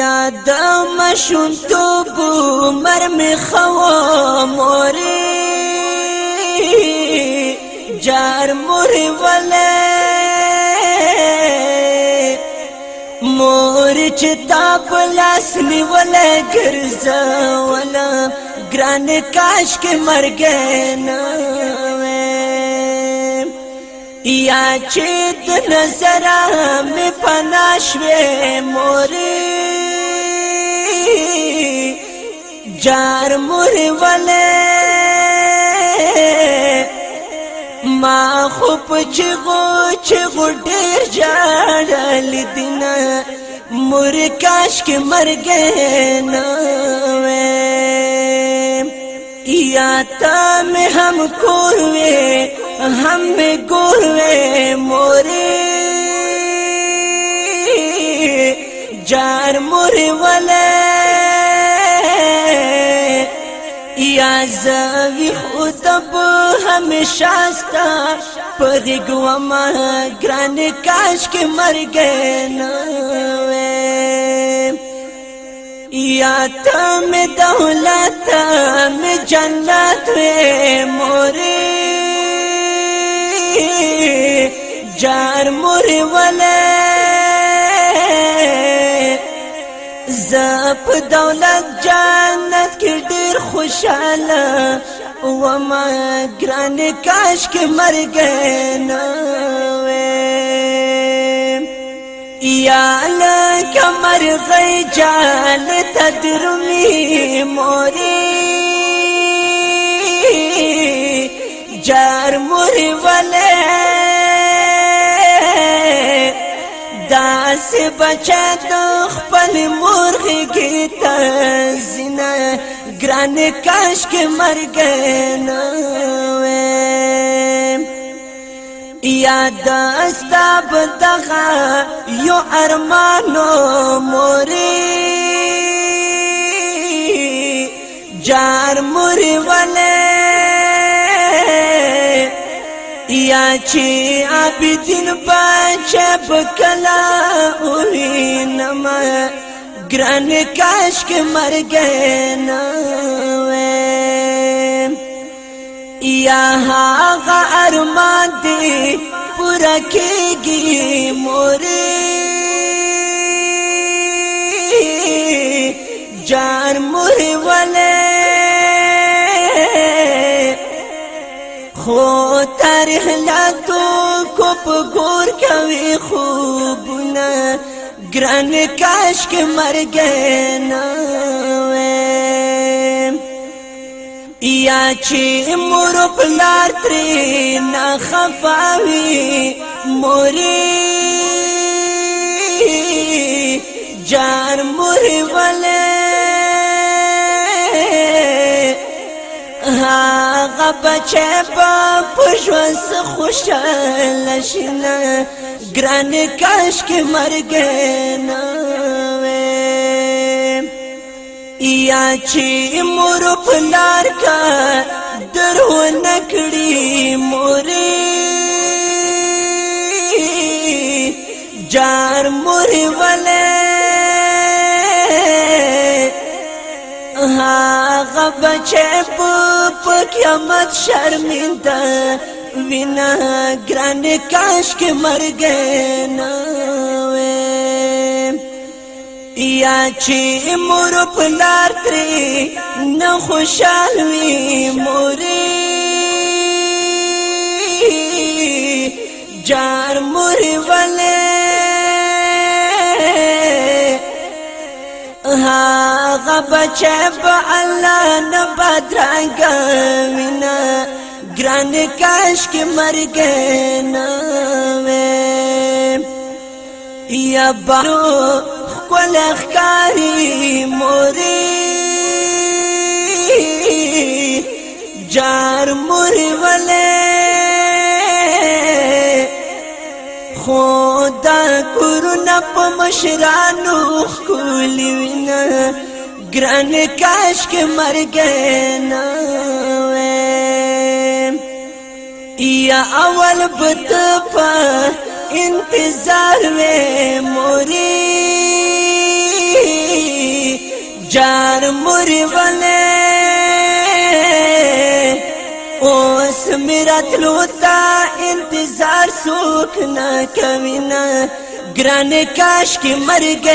یا د مشون تو بو مر می خوا موري جار مور ولې مور چې تا په لاس نیولې ګرځا ولا ګران کاش کې مرګې نه یا چې د نظر مې پناشوي مور جار مر والے ما خوب چغو چغو ڈیر جاڑل دینا مر کاش کے مر گئے نوے یا تا میں ہم کوروے ہم میں گوروے مورے جار مر والے زوی خطب همیشه ستا پدې ګوم ګران کاش کې مرګ نه وې یا تم دولت مې جنت وې مورې جار مورې ولې زپ دولت جنت کې ډېر خوشاله و ما ګران کاش کې مرګ نه وې یا لک مرغی جان تدرمی موری جار مور ولې دا سی بچا د خپل مرغی کی تزنا ګران کاش کې مرګ نه وې یاد استاب دغه یو ارمانو موري جار موري ولې بیا چې عابدین بچه بکلا اوهی نما گران کاش که مر گئے ناوے یا هاغ ارمان دی پورا کېږي مورې مهناتو کو په ګور کوي خوبونه ګران کاش کې مرګ نه یا چې مور پلار ترې نه خفاوي مورې جان مور ولې هغه بچې په پښون سره خوشاله شنه ګران کاش کې مرګ نه یا چې مور پلار کا درو نکړي مورې جار مورې ولې هغه بچې په قیامت شرمیدہ وینا گران کاش کے مر گئے نا یا چی مور پلار تری نا خوش آلوی موری جار موری والے ها غب چب الله نه بدرنګ مینا ګران کاش کې مرګ نه وې یا بارو خپل ښکاری موري جار مور وله خو نپ مشرانو خولی وینا گران کاش کے مر گئے نا یا اول بت پا انتظار وے موری جار موری والے اس میرا تلوتا انتظار سوکھ نہ کمینا گران کاش کی مر گ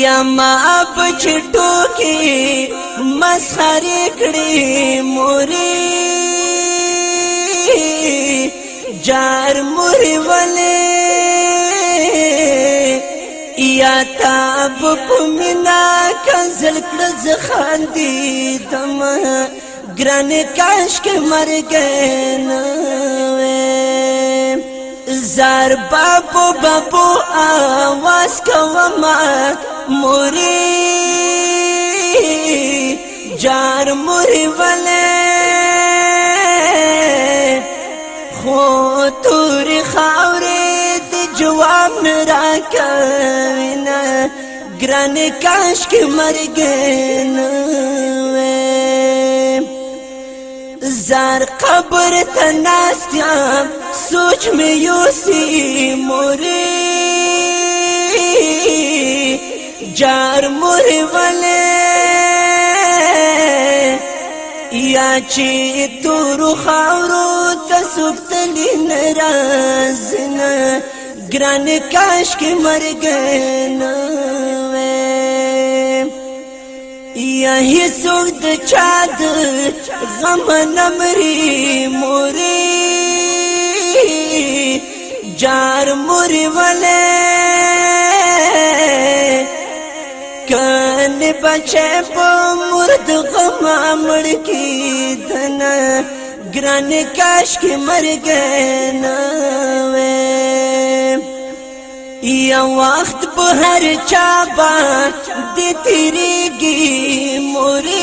یا ماں اب کی مسخر کڑی موری جار موری والے یا تاب پنا کزل کس خاندھی دم کاش کے مر گئے ن زار بابو بابو آواز کوما موری جار موری ولی خو توری خاوری دی جواب نرا کوینا گران کاش کی مرگن زار قبر ته ناستیا سوچ مې یوسی موري جار موري ولې یا چې تور خاورو ته سوتلی ناراض نه ګران کاش کې مرګ نه یہی سرد چاد غم نمری موری جار موری والے کان بچے پو مرد غم امڑ کی دن گران کاش کی مر گئے ناوے یا وقت پہ ہر چابا دی تیری موری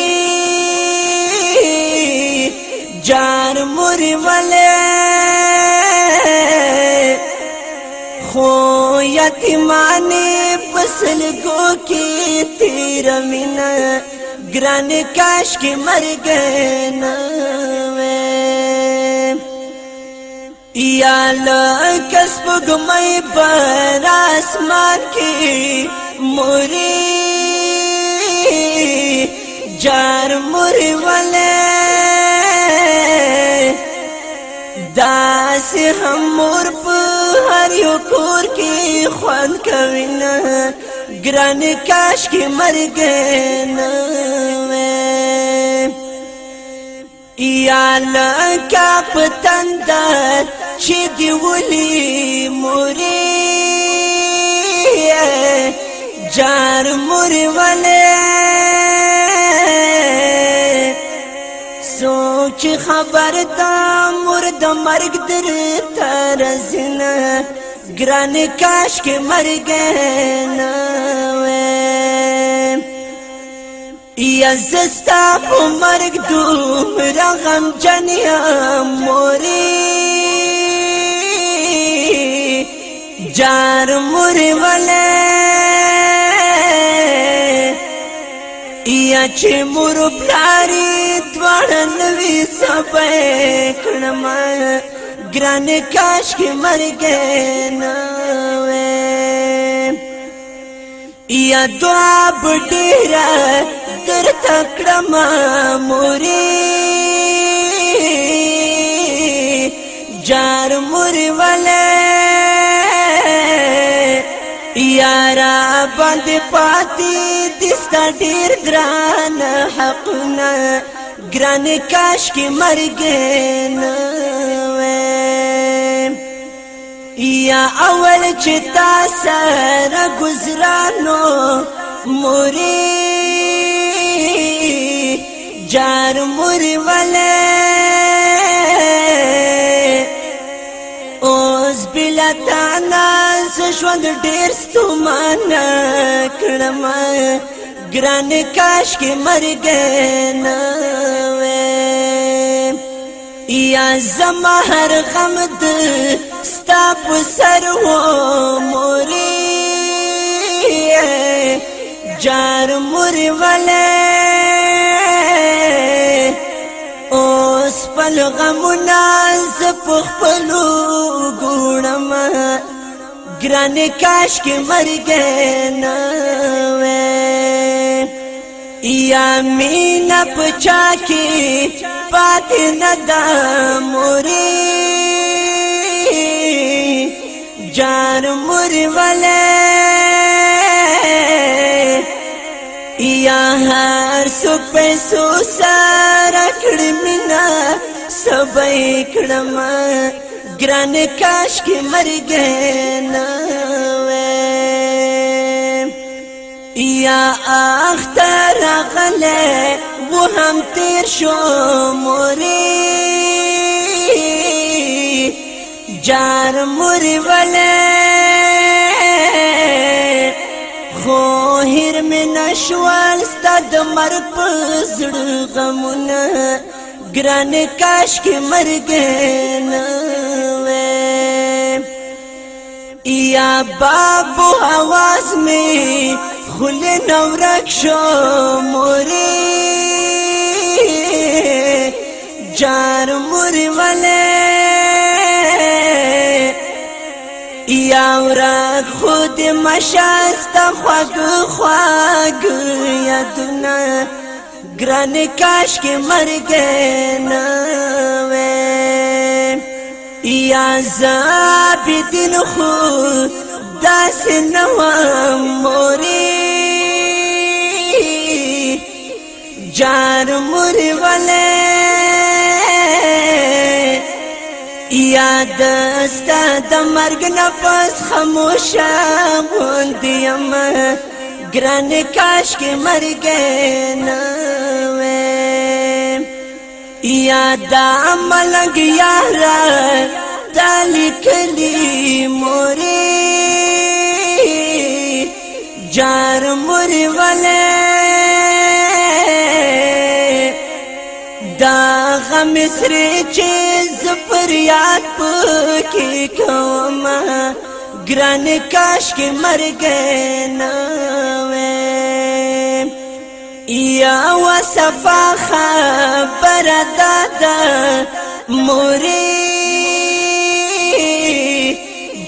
جان ملے خو یتی مان پسل گو کی تیر مین گرن کاش کی مر گئے یا لسب گئی پر آسمان کی موری جار مور والے داس هم مور په هر یو کور کې خوان کوي نه ګران کاش کې مرګ نه یا لکه پتند چې دی ولي مورې جار مور والے چې خبر دا مرد مرګ در ترزنه ګران کاش کې مرګ نه یا زستا په مرګ دومره غم جنیا موري جار مور ولې بیا چې مور پلاری دوړ نوې سبې کړم ګران کاش کې مرګې نه وې یا دعا بډیرا در تکړه ما مورې جار مور ولې یارا باندې پاتی ستا ډیر ګران حق نه ګران کاش کې مرګ نه یا اول چې تا سره گزرانو موري جار موري ولې اوس بلا تا ناز ژوند ډېر ستومان کړم ګران کاش کې مرګ نه وې یا زما هر غم د ستا په سر و مورې جار مور ولې اوس په غم ناز په خپل ګړم کاش کے مر گئے نا یا مین پچا چاخی پات ندا موری جان مور والے یا ہر سو سارا کڑ مینا سب اکڑما ګران کاش کې مرګ نه وې یا اختر غلې و هم تیر شو موري جار موري ولې خو هر مې نشوال ستد مر پزړ غمونه ګران کاش کې مرګ نه یا بابو आवाज می خل نورک شو موری جار موری ولی یا ورک خود مشاست خوگ خوگ یدونه گران کاش که مرگه نوه یا زابدین خو داس نو موری جار مور ولې یاد ستا د مرګ نه پس خاموشه غوندیم ګران کاش کې مرګ نه ملنگ یارا ملگیارا لکھلی موری جار موری والے دا غم سری چیز پر یاد گران کاش کی مر گئے ناوے یا وصفا خبر دادا موری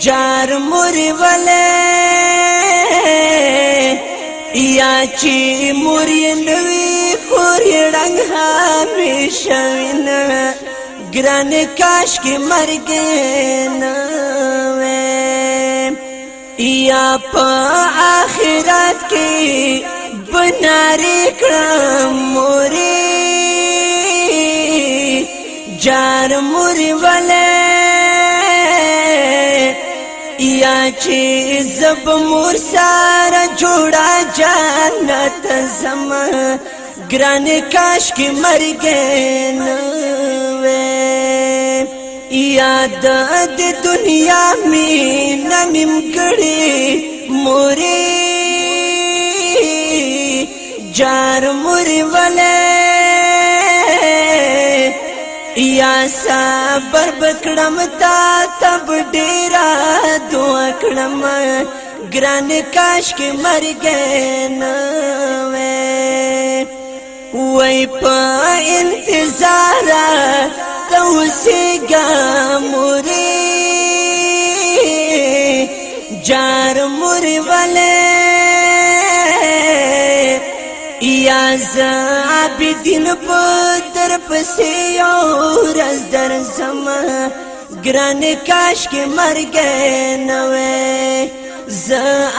جار موری ولی یا چی موری نوی خوری رنگ همیشه وینا گران کاش کی مرگ نوی یا پا آخرت کی پناری کړم موري جار موري ولې یا چې زب مور سره جوړا جنت زم ګران کاش کې مرګن یاد د دنیا می نمیم کړي موري جار مور ولې یا صبر بکړم تا تب ډیرا دعا کړم ګران کاش کې مرګې نه وای په انتظار توسګه مورې جار مور ولې راز عابدین په در پسې او راز در سما ګران کاش کې مرګ نه وې ز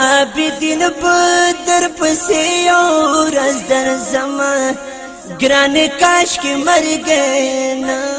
عابدین په در پسې او راز در سما ګران کاش کې مرګ نه